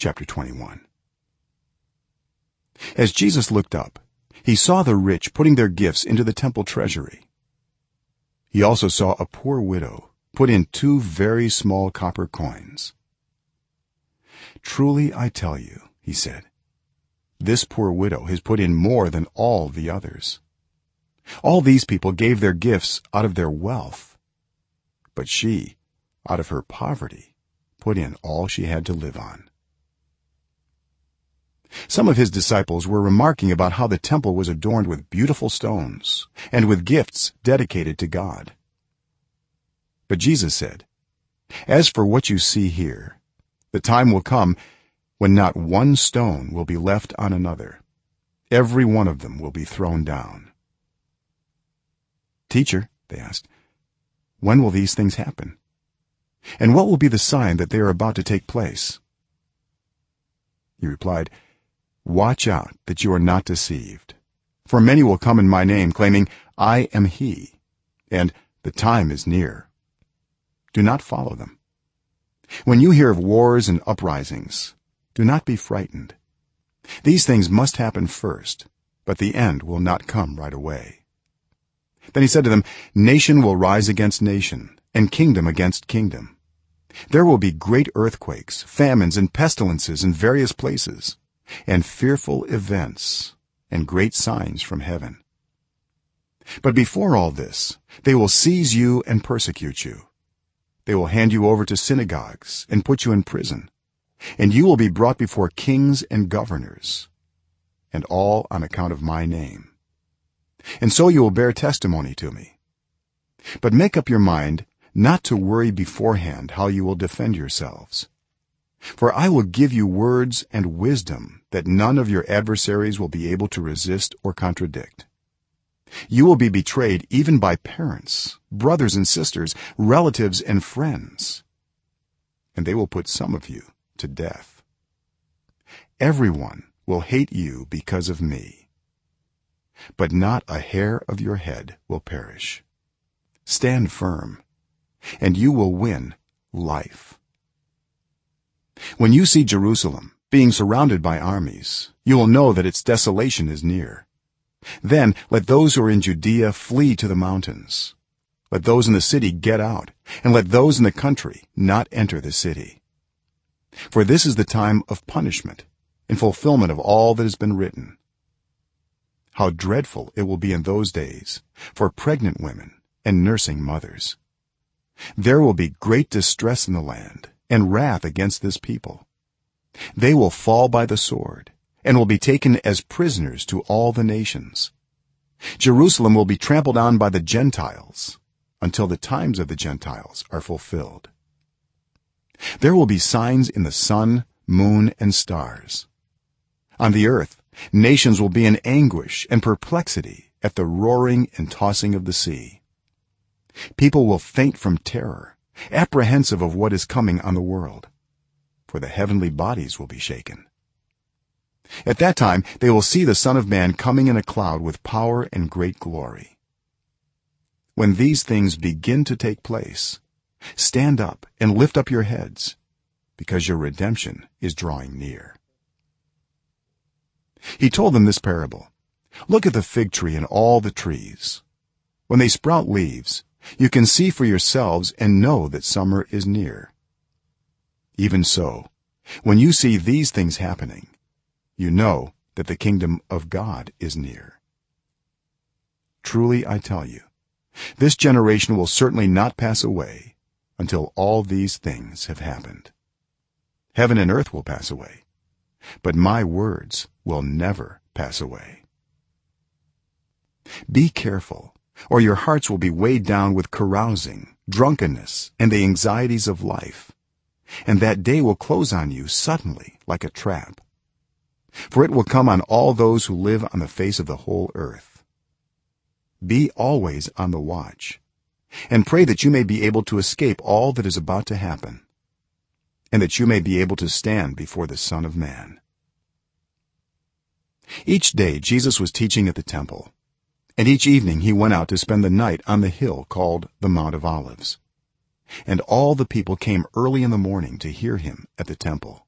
chapter 21 as jesus looked up he saw the rich putting their gifts into the temple treasury. He also saw a poor widow put in two very small copper coins. Truly i tell you he said this poor widow has put in more than all the others. All these people gave their gifts out of their wealth but she out of her poverty put in all she had to live on some of his disciples were remarking about how the temple was adorned with beautiful stones and with gifts dedicated to god. But jesus said as for what you see here the time will come when not one stone will be left on another. Every one of them will be thrown down. Teacher they asked when will these things happen? And what will be the sign that they are about to take place? He replied watch out that you are not deceived. For many will come in my name claiming i am he and the time is near. Do not follow them. When you hear of wars and uprisings do not be frightened. These things must happen first but the end will not come right away. Then he said to them nation will rise against nation and kingdom against kingdom. There will be great earthquakes famines and pestilences in various places and fearful events and great signs from heaven. But before all this they will seize you and persecute you. They will hand you over to synagogues and put you in prison and you will be brought before kings and governors and all on account of my name. And so you will bear testimony to me. But make up your mind not to worry beforehand how you will defend yourselves for i will give you words and wisdom that none of your adversaries will be able to resist or contradict. You will be betrayed even by parents brothers and sisters relatives and friends and they will put some of you to death. Everyone will hate you because of me but not a hair of your head will perish. Stand firm and you will win life when you see jerusalem being surrounded by armies you will know that its desolation is near. Then let those who are in judea flee to the mountains. Let those in the city get out and let those in the country not enter the city. For this is the time of punishment in fulfillment of all that has been written. How dreadful it will be in those days for pregnant women and nursing mothers. There will be great distress in the land and wrath against this people. They will fall by the sword and will be taken as prisoners to all the nations. Jerusalem will be trampled on by the gentiles until the times of the gentiles are fulfilled. There will be signs in the sun moon and stars. On the earth nations will be in anguish and perplexity at the roaring and tossing of the sea. People will faint from terror apprehensive of what is coming on the world for the heavenly bodies will be shaken. At that time they will see the son of man coming in a cloud with power and great glory. When these things begin to take place stand up and lift up your heads because your redemption is drawing near. He told them this parable. Look at the fig tree and all the trees. When they sprout leaves you can see for yourselves and know that summer is near. Even so when you see these things happening you know that the kingdom of god is near. Truly i tell you this generation will certainly not pass away until all these things have happened. Heaven and earth will pass away but my words will never pass away. Be careful or your hearts will be weighed down with carousing drunkenness and the anxieties of life. And that day will close on you suddenly like a trap. For it will come on all those who live on the face of the whole earth. Be always on the watch and pray that you may be able to escape all that is about to happen and that you may be able to stand before the son of man. Each day jesus was teaching at the temple and each evening he went out to spend the night on the hill called the mount of olives. And all the people came early in the morning to hear him at the temple